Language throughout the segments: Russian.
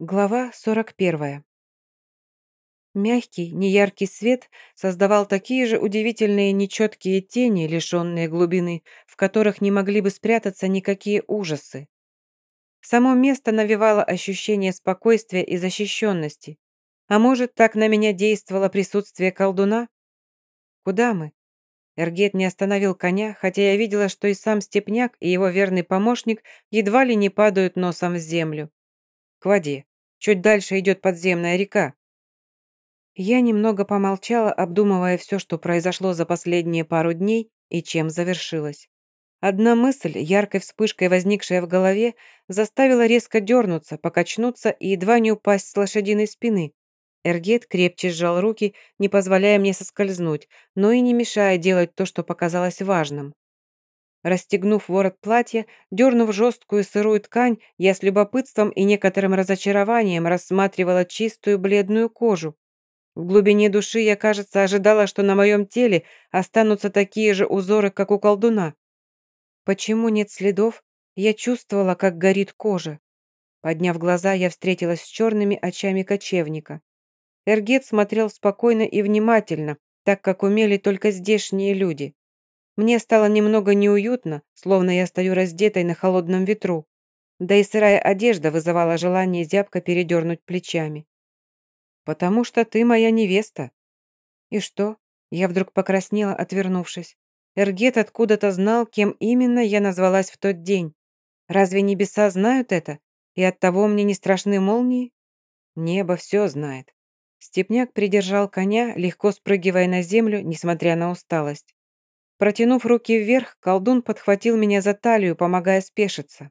Глава 41. Мягкий, неяркий свет создавал такие же удивительные нечеткие тени, лишенные глубины, в которых не могли бы спрятаться никакие ужасы. Само место навевало ощущение спокойствия и защищенности. А может, так на меня действовало присутствие колдуна? Куда мы? Эргет не остановил коня, хотя я видела, что и сам Степняк, и его верный помощник едва ли не падают носом в землю к воде. Чуть дальше идет подземная река». Я немного помолчала, обдумывая все, что произошло за последние пару дней и чем завершилось. Одна мысль, яркой вспышкой возникшая в голове, заставила резко дернуться, покачнуться и едва не упасть с лошадиной спины. Эргет крепче сжал руки, не позволяя мне соскользнуть, но и не мешая делать то, что показалось важным. Расстегнув ворот платья, дернув жесткую сырую ткань, я с любопытством и некоторым разочарованием рассматривала чистую бледную кожу. В глубине души я, кажется, ожидала, что на моем теле останутся такие же узоры, как у колдуна. Почему нет следов? Я чувствовала, как горит кожа. Подняв глаза, я встретилась с черными очами кочевника. Эргет смотрел спокойно и внимательно, так как умели только здешние люди. Мне стало немного неуютно, словно я стою раздетой на холодном ветру. Да и сырая одежда вызывала желание зябко передернуть плечами. «Потому что ты моя невеста». «И что?» Я вдруг покраснела, отвернувшись. Эргет откуда-то знал, кем именно я назвалась в тот день. Разве небеса знают это? И оттого мне не страшны молнии? Небо все знает. Степняк придержал коня, легко спрыгивая на землю, несмотря на усталость. Протянув руки вверх, колдун подхватил меня за талию, помогая спешиться.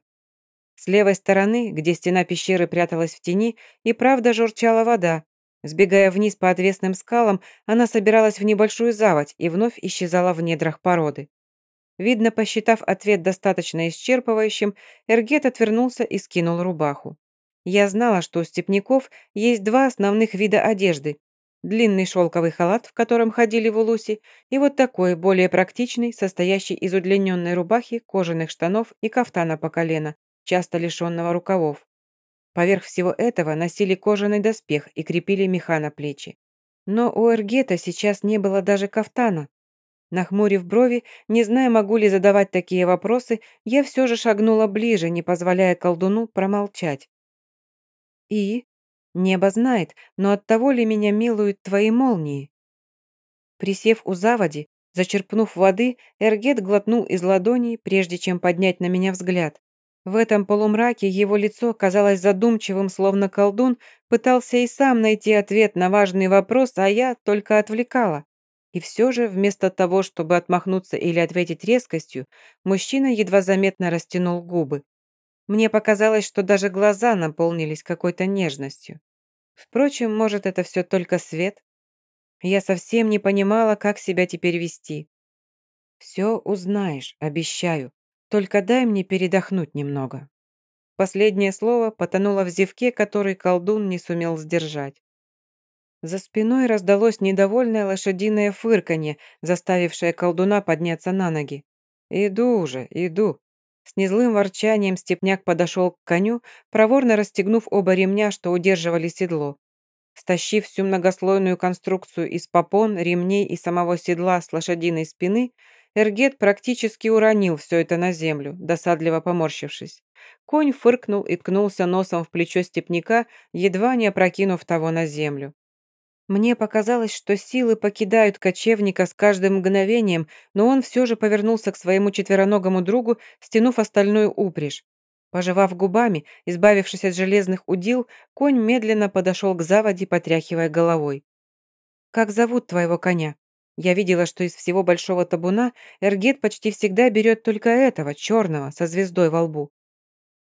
С левой стороны, где стена пещеры пряталась в тени, и правда журчала вода. Сбегая вниз по отвесным скалам, она собиралась в небольшую заводь и вновь исчезала в недрах породы. Видно, посчитав ответ достаточно исчерпывающим, Эргет отвернулся и скинул рубаху. Я знала, что у степняков есть два основных вида одежды длинный шелковый халат, в котором ходили в Улусе, и вот такой, более практичный, состоящий из удлиненной рубахи, кожаных штанов и кафтана по колено, часто лишенного рукавов. Поверх всего этого носили кожаный доспех и крепили меха на плечи. Но у Эргета сейчас не было даже кафтана. Нахмурив брови, не зная, могу ли задавать такие вопросы, я все же шагнула ближе, не позволяя колдуну промолчать. «И?» Небо знает, но от того ли меня милуют твои молнии? Присев у заводи, зачерпнув воды, Эргет глотнул из ладони, прежде чем поднять на меня взгляд. В этом полумраке его лицо казалось задумчивым, словно колдун, пытался и сам найти ответ на важный вопрос, а я только отвлекала. И все же, вместо того, чтобы отмахнуться или ответить резкостью, мужчина едва заметно растянул губы. Мне показалось, что даже глаза наполнились какой-то нежностью. Впрочем, может, это все только свет? Я совсем не понимала, как себя теперь вести. «Все узнаешь, обещаю. Только дай мне передохнуть немного». Последнее слово потонуло в зевке, который колдун не сумел сдержать. За спиной раздалось недовольное лошадиное фырканье, заставившее колдуна подняться на ноги. «Иду уже, иду», с незлым ворчанием степняк подошел к коню, проворно расстегнув оба ремня, что удерживали седло. Стащив всю многослойную конструкцию из попон, ремней и самого седла с лошадиной спины, Эргет практически уронил все это на землю, досадливо поморщившись. Конь фыркнул и ткнулся носом в плечо степняка, едва не опрокинув того на землю. Мне показалось, что силы покидают кочевника с каждым мгновением, но он все же повернулся к своему четвероногому другу, стянув остальную упряжь. Пожевав губами, избавившись от железных удил, конь медленно подошел к заводе, потряхивая головой. «Как зовут твоего коня?» Я видела, что из всего большого табуна Эргет почти всегда берет только этого, черного, со звездой во лбу.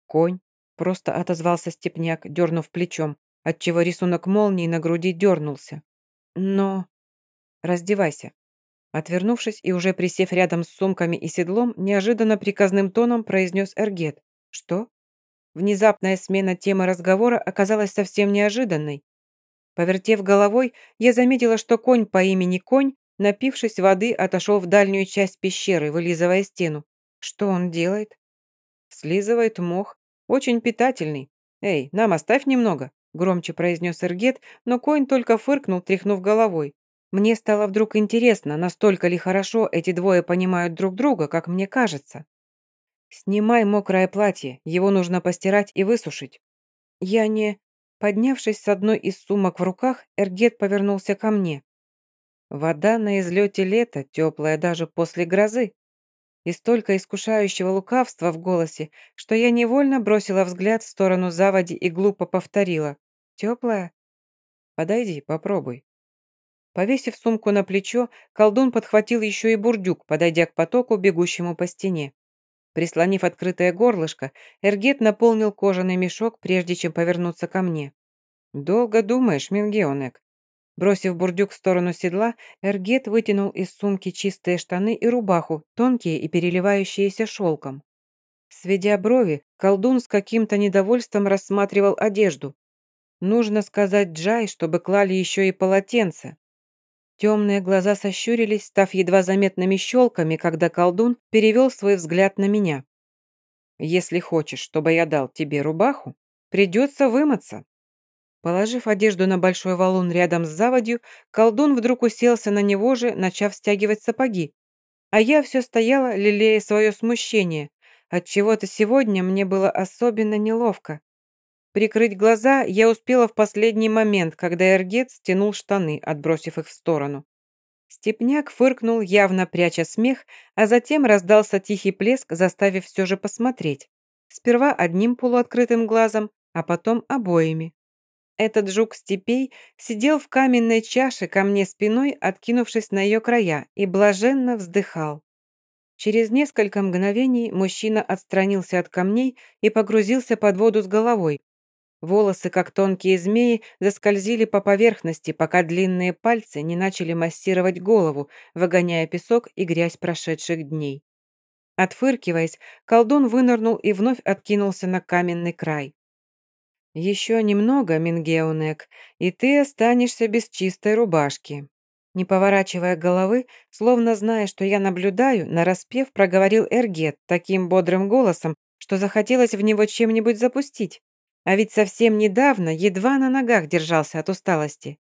«Конь», — просто отозвался степняк, дернув плечом отчего рисунок молнии на груди дернулся. Но... Раздевайся. Отвернувшись и уже присев рядом с сумками и седлом, неожиданно приказным тоном произнес Эргет. Что? Внезапная смена темы разговора оказалась совсем неожиданной. Повертев головой, я заметила, что конь по имени Конь, напившись воды, отошел в дальнюю часть пещеры, вылизывая стену. Что он делает? Слизывает мох. Очень питательный. «Эй, нам оставь немного», — громче произнес Эргет, но конь только фыркнул, тряхнув головой. Мне стало вдруг интересно, настолько ли хорошо эти двое понимают друг друга, как мне кажется. «Снимай мокрое платье, его нужно постирать и высушить». «Я не...» Поднявшись с одной из сумок в руках, Эргет повернулся ко мне. «Вода на излете лета, теплая даже после грозы», и столько искушающего лукавства в голосе, что я невольно бросила взгляд в сторону заводи и глупо повторила. «Теплая?» «Подойди, попробуй». Повесив сумку на плечо, колдун подхватил еще и бурдюк, подойдя к потоку, бегущему по стене. Прислонив открытое горлышко, Эргет наполнил кожаный мешок, прежде чем повернуться ко мне. «Долго думаешь, Мингеонек?» Бросив бурдюк в сторону седла, Эргет вытянул из сумки чистые штаны и рубаху, тонкие и переливающиеся шелком. Сведя брови, колдун с каким-то недовольством рассматривал одежду. Нужно сказать Джай, чтобы клали еще и полотенце. Темные глаза сощурились, став едва заметными щелками, когда колдун перевел свой взгляд на меня. «Если хочешь, чтобы я дал тебе рубаху, придется вымыться». Положив одежду на большой валун рядом с заводью, колдун вдруг уселся на него же, начав стягивать сапоги. А я все стояла, лелея свое смущение. Отчего-то сегодня мне было особенно неловко. Прикрыть глаза я успела в последний момент, когда Эргет стянул штаны, отбросив их в сторону. Степняк фыркнул, явно пряча смех, а затем раздался тихий плеск, заставив все же посмотреть. Сперва одним полуоткрытым глазом, а потом обоими. Этот жук степей сидел в каменной чаше ко мне спиной, откинувшись на ее края, и блаженно вздыхал. Через несколько мгновений мужчина отстранился от камней и погрузился под воду с головой. Волосы, как тонкие змеи, заскользили по поверхности, пока длинные пальцы не начали массировать голову, выгоняя песок и грязь прошедших дней. Отфыркиваясь, колдун вынырнул и вновь откинулся на каменный край. «Еще немного, Мингеунек, и ты останешься без чистой рубашки». Не поворачивая головы, словно зная, что я наблюдаю, нараспев проговорил Эргет таким бодрым голосом, что захотелось в него чем-нибудь запустить. А ведь совсем недавно едва на ногах держался от усталости.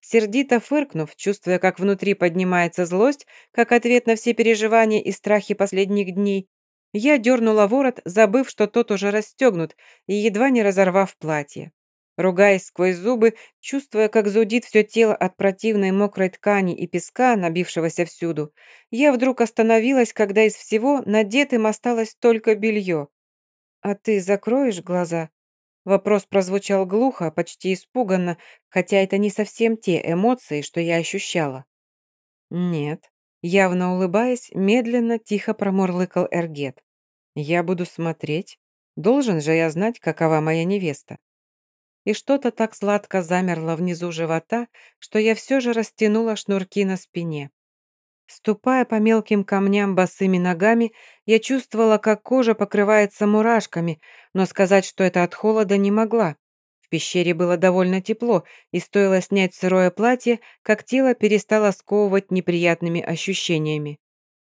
Сердито фыркнув, чувствуя, как внутри поднимается злость, как ответ на все переживания и страхи последних дней, я дернула ворот, забыв, что тот уже расстегнут, и едва не разорвав платье. Ругаясь сквозь зубы, чувствуя, как зудит все тело от противной мокрой ткани и песка, набившегося всюду, я вдруг остановилась, когда из всего надетым осталось только белье. «А ты закроешь глаза?» Вопрос прозвучал глухо, почти испуганно, хотя это не совсем те эмоции, что я ощущала. «Нет», Явно улыбаясь, медленно, тихо промурлыкал Эргет. «Я буду смотреть. Должен же я знать, какова моя невеста». И что-то так сладко замерло внизу живота, что я все же растянула шнурки на спине. Ступая по мелким камням босыми ногами, я чувствовала, как кожа покрывается мурашками, но сказать, что это от холода, не могла пещере было довольно тепло, и стоило снять сырое платье, как тело перестало сковывать неприятными ощущениями.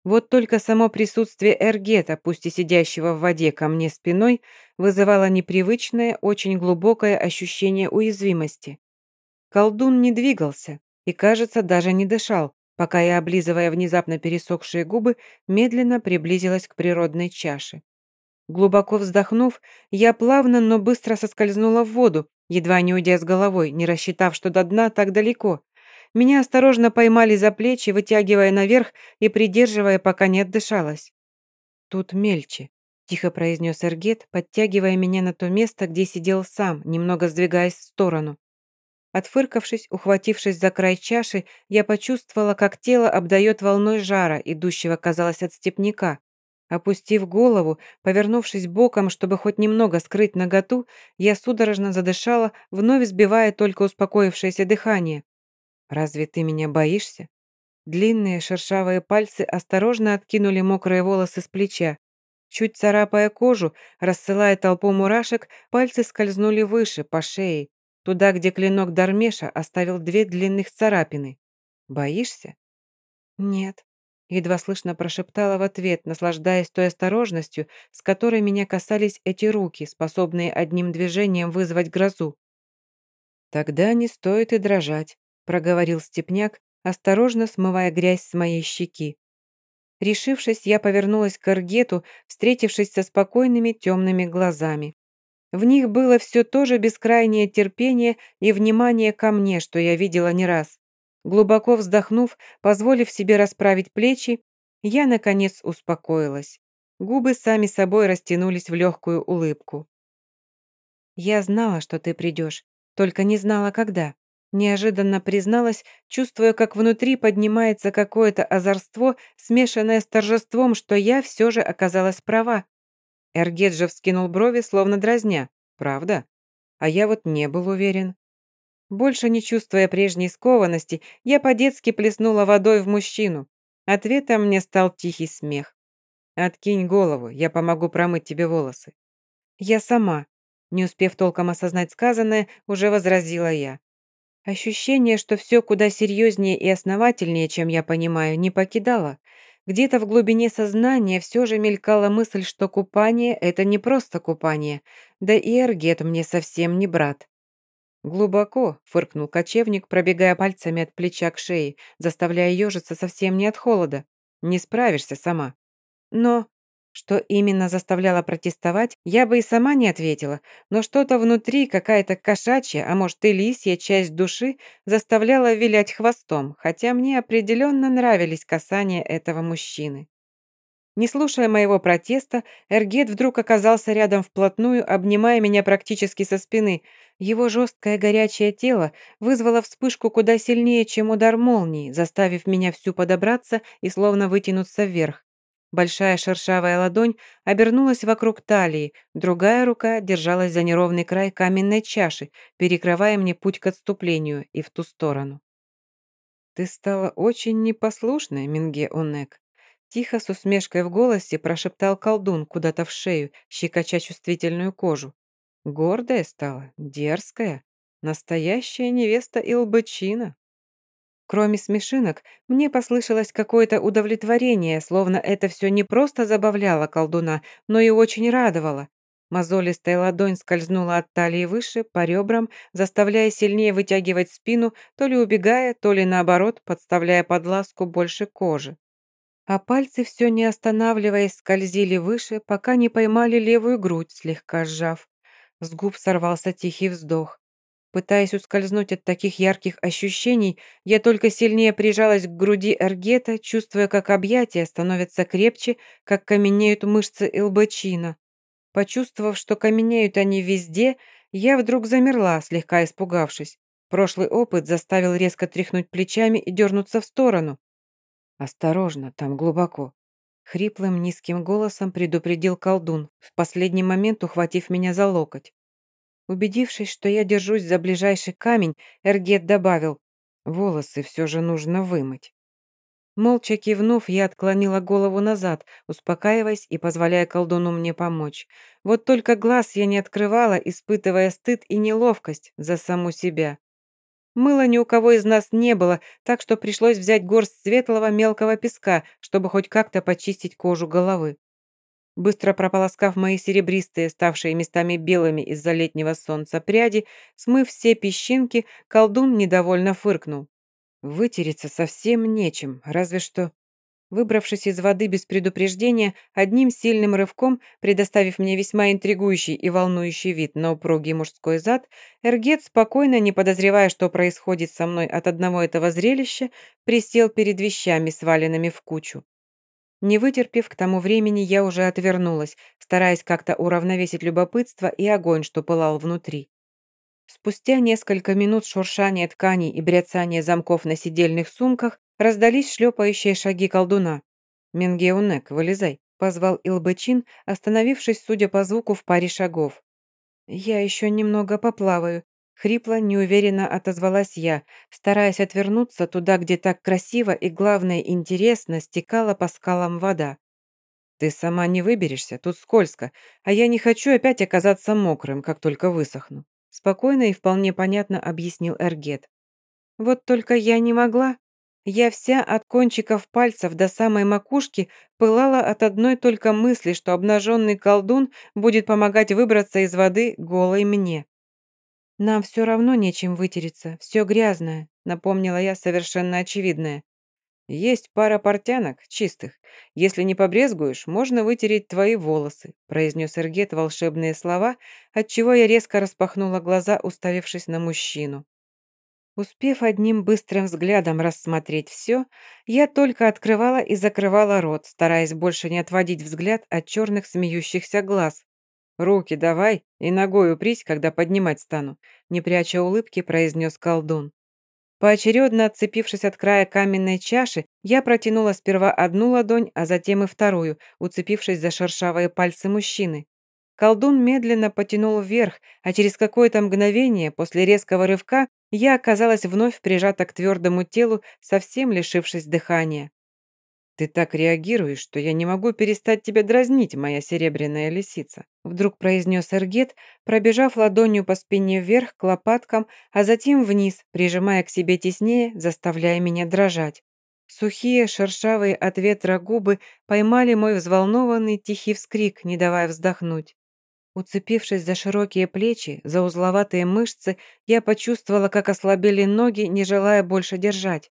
Вот только само присутствие Эргета, пусть и сидящего в воде ко мне спиной, вызывало непривычное, очень глубокое ощущение уязвимости. Колдун не двигался и, кажется, даже не дышал, пока я, облизывая внезапно пересохшие губы, медленно приблизилась к природной чаше. Глубоко вздохнув, я плавно, но быстро соскользнула в воду, едва не уйдя с головой, не рассчитав, что до дна так далеко. Меня осторожно поймали за плечи, вытягивая наверх и придерживая, пока не отдышалась. «Тут мельче», — тихо произнес Эргет, подтягивая меня на то место, где сидел сам, немного сдвигаясь в сторону. Отфыркавшись, ухватившись за край чаши, я почувствовала, как тело обдает волной жара, идущего, казалось, от степняка. Опустив голову, повернувшись боком, чтобы хоть немного скрыть наготу, я судорожно задышала, вновь сбивая только успокоившееся дыхание. «Разве ты меня боишься?» Длинные шершавые пальцы осторожно откинули мокрые волосы с плеча. Чуть царапая кожу, рассылая толпу мурашек, пальцы скользнули выше, по шее, туда, где клинок Дармеша оставил две длинных царапины. «Боишься?» «Нет», едва слышно прошептала в ответ, наслаждаясь той осторожностью, с которой меня касались эти руки, способные одним движением вызвать грозу. «Тогда не стоит и дрожать», — проговорил Степняк, осторожно смывая грязь с моей щеки. Решившись, я повернулась к Аргету, встретившись со спокойными темными глазами. В них было все то же бескрайнее терпение и внимание ко мне, что я видела не раз. Глубоко вздохнув, позволив себе расправить плечи, я, наконец, успокоилась. Губы сами собой растянулись в легкую улыбку. «Я знала, что ты придешь, только не знала, когда», неожиданно призналась, чувствуя, как внутри поднимается какое-то озорство, смешанное с торжеством, что я все же оказалась права. Эргет вскинул брови, словно дразня. «Правда? А я вот не был уверен». Больше не чувствуя прежней скованности, я по-детски плеснула водой в мужчину. Ответом мне стал тихий смех. «Откинь голову, я помогу промыть тебе волосы». «Я сама», не успев толком осознать сказанное, уже возразила я. Ощущение, что все куда серьезнее и основательнее, чем я понимаю, не покидало. Где-то в глубине сознания все же мелькала мысль, что купание – это не просто купание, да и Эргет мне совсем не брат. «Глубоко», — фыркнул кочевник, пробегая пальцами от плеча к шее, заставляя ежиться совсем не от холода. «Не справишься сама». «Но...» Что именно заставляло протестовать, я бы и сама не ответила, но что-то внутри, какая-то кошачья, а может и лисья часть души, заставляла вилять хвостом, хотя мне определенно нравились касания этого мужчины. Не слушая моего протеста, Эргет вдруг оказался рядом вплотную, обнимая меня практически со спины. Его жесткое горячее тело вызвало вспышку куда сильнее, чем удар молнии, заставив меня всю подобраться и словно вытянуться вверх. Большая шершавая ладонь обернулась вокруг талии, другая рука держалась за неровный край каменной чаши, перекрывая мне путь к отступлению и в ту сторону. «Ты стала очень непослушной, Минге Онек», Тихо, с усмешкой в голосе, прошептал колдун куда-то в шею, щекоча чувствительную кожу. Гордая стала, дерзкая, настоящая невеста Илбычина. Кроме смешинок, мне послышалось какое-то удовлетворение, словно это все не просто забавляло колдуна, но и очень радовало. Мозолистая ладонь скользнула от талии выше, по ребрам, заставляя сильнее вытягивать спину, то ли убегая, то ли наоборот, подставляя под ласку больше кожи. А пальцы все не останавливаясь скользили выше, пока не поймали левую грудь, слегка сжав. С губ сорвался тихий вздох. Пытаясь ускользнуть от таких ярких ощущений, я только сильнее прижалась к груди Эргета, чувствуя, как объятия становятся крепче, как каменеют мышцы Элбачина. Почувствовав, что каменеют они везде, я вдруг замерла, слегка испугавшись. Прошлый опыт заставил резко тряхнуть плечами и дернуться в сторону. «Осторожно, там глубоко», — хриплым низким голосом предупредил колдун, в последний момент ухватив меня за локоть. Убедившись, что я держусь за ближайший камень, Эргет добавил, «Волосы все же нужно вымыть». Молча кивнув, я отклонила голову назад, успокаиваясь и позволяя колдуну мне помочь. Вот только глаз я не открывала, испытывая стыд и неловкость за саму себя. Мыла ни у кого из нас не было, так что пришлось взять горсть светлого мелкого песка, чтобы хоть как-то почистить кожу головы. Быстро прополоскав мои серебристые, ставшие местами белыми из-за летнего солнца пряди, смыв все песчинки, колдун недовольно фыркнул. Вытереться совсем нечем, разве что... Выбравшись из воды без предупреждения, одним сильным рывком, предоставив мне весьма интригующий и волнующий вид на упругий мужской зад, Эргет, спокойно, не подозревая, что происходит со мной от одного этого зрелища, присел перед вещами, сваленными в кучу. Не вытерпев, к тому времени я уже отвернулась, стараясь как-то уравновесить любопытство и огонь, что пылал внутри. Спустя несколько минут шуршания тканей и бряцания замков на сидельных сумках раздались шлепающие шаги колдуна. «Менгеунек, вылезай», — позвал Илбачин, остановившись, судя по звуку, в паре шагов. «Я еще немного поплаваю», Хрипло, неуверенно отозвалась я, стараясь отвернуться туда, где так красиво и, главное, интересно стекала по скалам вода. «Ты сама не выберешься, тут скользко, а я не хочу опять оказаться мокрым, как только высохну», спокойно и вполне понятно объяснил Эргет. «Вот только я не могла». Я вся от кончиков пальцев до самой макушки пылала от одной только мысли, что обнаженный колдун будет помогать выбраться из воды голой мне. «Нам все равно нечем вытереться, все грязное», напомнила я совершенно очевидное. «Есть пара портянок, чистых. Если не побрезгуешь, можно вытереть твои волосы», произнес Эргет волшебные слова, отчего я резко распахнула глаза, уставившись на мужчину. Успев одним быстрым взглядом рассмотреть все, я только открывала и закрывала рот, стараясь больше не отводить взгляд от черных смеющихся глаз. «Руки давай и ногой упрись, когда поднимать стану», не пряча улыбки, произнес колдун. Поочередно отцепившись от края каменной чаши, я протянула сперва одну ладонь, а затем и вторую, уцепившись за шершавые пальцы мужчины. Колдун медленно потянул вверх, а через какое-то мгновение, после резкого рывка, я оказалась вновь прижата к твердому телу, совсем лишившись дыхания. «Ты так реагируешь, что я не могу перестать тебя дразнить, моя серебряная лисица», вдруг произнес Эргет, пробежав ладонью по спине вверх к лопаткам, а затем вниз, прижимая к себе теснее, заставляя меня дрожать. Сухие, шершавые от ветра губы поймали мой взволнованный тихий вскрик, не давая вздохнуть. Уцепившись за широкие плечи, за узловатые мышцы, я почувствовала, как ослабели ноги, не желая больше держать.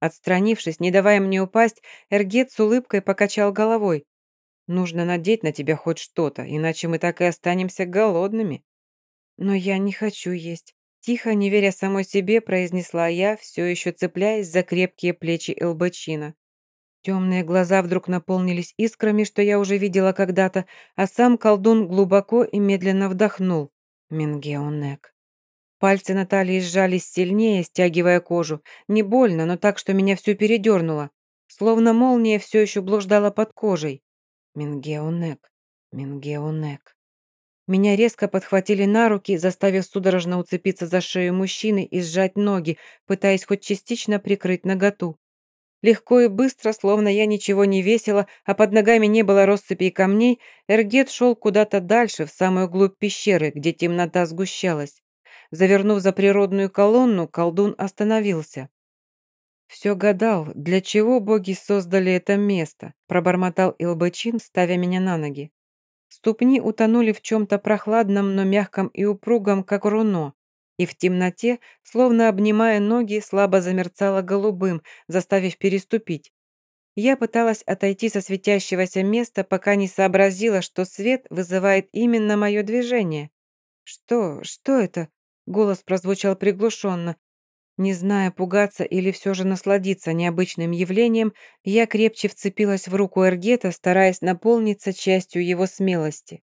Отстранившись, не давая мне упасть, Эргет с улыбкой покачал головой. «Нужно надеть на тебя хоть что-то, иначе мы так и останемся голодными». «Но я не хочу есть», — тихо, не веря самой себе, произнесла я, все еще цепляясь за крепкие плечи Элбачина. Темные глаза вдруг наполнились искрами, что я уже видела когда-то, а сам колдун глубоко и медленно вдохнул. Мингеонек. Пальцы Натальи сжались сильнее, стягивая кожу. Не больно, но так, что меня всю передернуло. Словно молния все еще блуждала под кожей. Мингеонек, Мингеонек. Меня резко подхватили на руки, заставив судорожно уцепиться за шею мужчины и сжать ноги, пытаясь хоть частично прикрыть наготу. Легко и быстро, словно я ничего не весила, а под ногами не было россыпи камней, Эргет шел куда-то дальше, в самую глубь пещеры, где темнота сгущалась. Завернув за природную колонну, колдун остановился. «Все гадал, для чего боги создали это место», пробормотал Илбачин, ставя меня на ноги. Ступни утонули в чем-то прохладном, но мягком и упругом, как руно, и в темноте, словно обнимая ноги, слабо замерцало голубым, заставив переступить. Я пыталась отойти со светящегося места, пока не сообразила, что свет вызывает именно мое движение. «Что? Что это?» Голос прозвучал приглушенно. Не зная, пугаться или все же насладиться необычным явлением, я крепче вцепилась в руку Эргета, стараясь наполниться частью его смелости.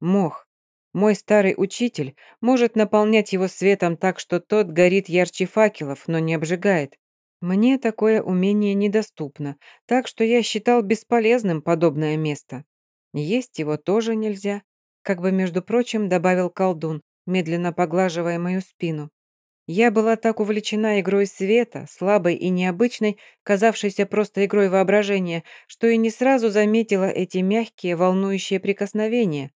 Мох. Мой старый учитель может наполнять его светом так, что тот горит ярче факелов, но не обжигает. Мне такое умение недоступно, так что я считал бесполезным подобное место. Есть его тоже нельзя, как бы, между прочим, добавил колдун, медленно поглаживая мою спину. Я была так увлечена игрой света, слабой и необычной, казавшейся просто игрой воображения, что и не сразу заметила эти мягкие, волнующие прикосновения.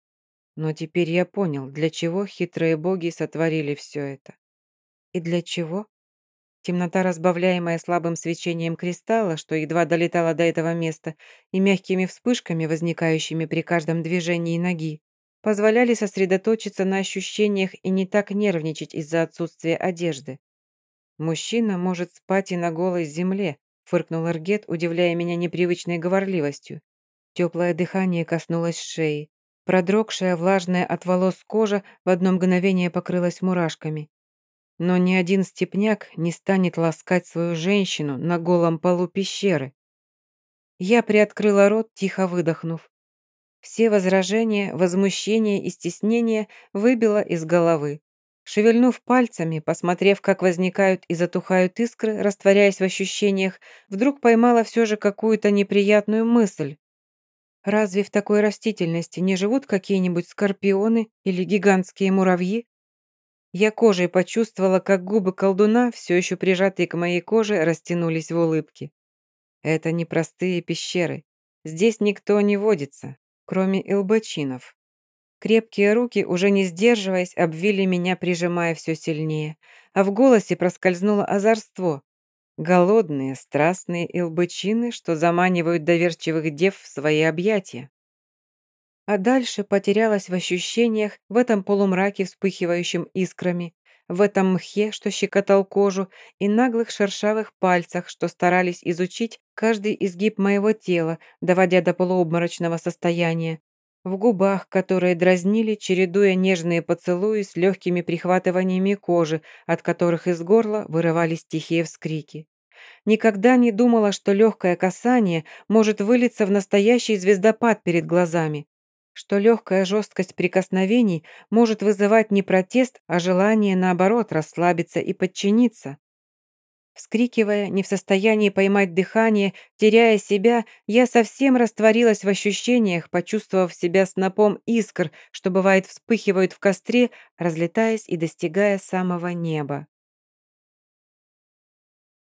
Но теперь я понял, для чего хитрые боги сотворили все это. И для чего? Темнота, разбавляемая слабым свечением кристалла, что едва долетала до этого места, и мягкими вспышками, возникающими при каждом движении ноги, позволяли сосредоточиться на ощущениях и не так нервничать из-за отсутствия одежды. «Мужчина может спать и на голой земле», — фыркнул Эргет, удивляя меня непривычной говорливостью. Теплое дыхание коснулось шеи. Продрогшая, влажная от волос кожа в одно мгновение покрылась мурашками. Но ни один степняк не станет ласкать свою женщину на голом полу пещеры. Я приоткрыла рот, тихо выдохнув. Все возражения, возмущения и стеснения выбило из головы. Шевельнув пальцами, посмотрев, как возникают и затухают искры, растворяясь в ощущениях, вдруг поймала все же какую-то неприятную мысль. Разве в такой растительности не живут какие-нибудь скорпионы или гигантские муравьи? Я кожей почувствовала, как губы колдуна, все еще прижатые к моей коже, растянулись в улыбке. Это не простые пещеры. Здесь никто не водится, кроме илбачинов. Крепкие руки, уже не сдерживаясь, обвили меня, прижимая все сильнее, а в голосе проскользнуло озорство. Голодные, страстные илбычины, что заманивают доверчивых дев в свои объятия. А дальше потерялась в ощущениях, в этом полумраке, вспыхивающем искрами, в этом мхе, что щекотал кожу, и наглых шершавых пальцах, что старались изучить каждый изгиб моего тела, доводя до полуобморочного состояния, в губах, которые дразнили, чередуя нежные поцелуи с легкими прихватываниями кожи, от которых из горла вырывались тихие вскрики. Никогда не думала, что легкое касание может вылиться в настоящий звездопад перед глазами, что легкая жесткость прикосновений может вызывать не протест, а желание, наоборот, расслабиться и подчиниться. Вскрикивая, не в состоянии поймать дыхание, теряя себя, я совсем растворилась в ощущениях, почувствовав себя снопом искр, что бывает вспыхивают в костре, разлетаясь и достигая самого неба.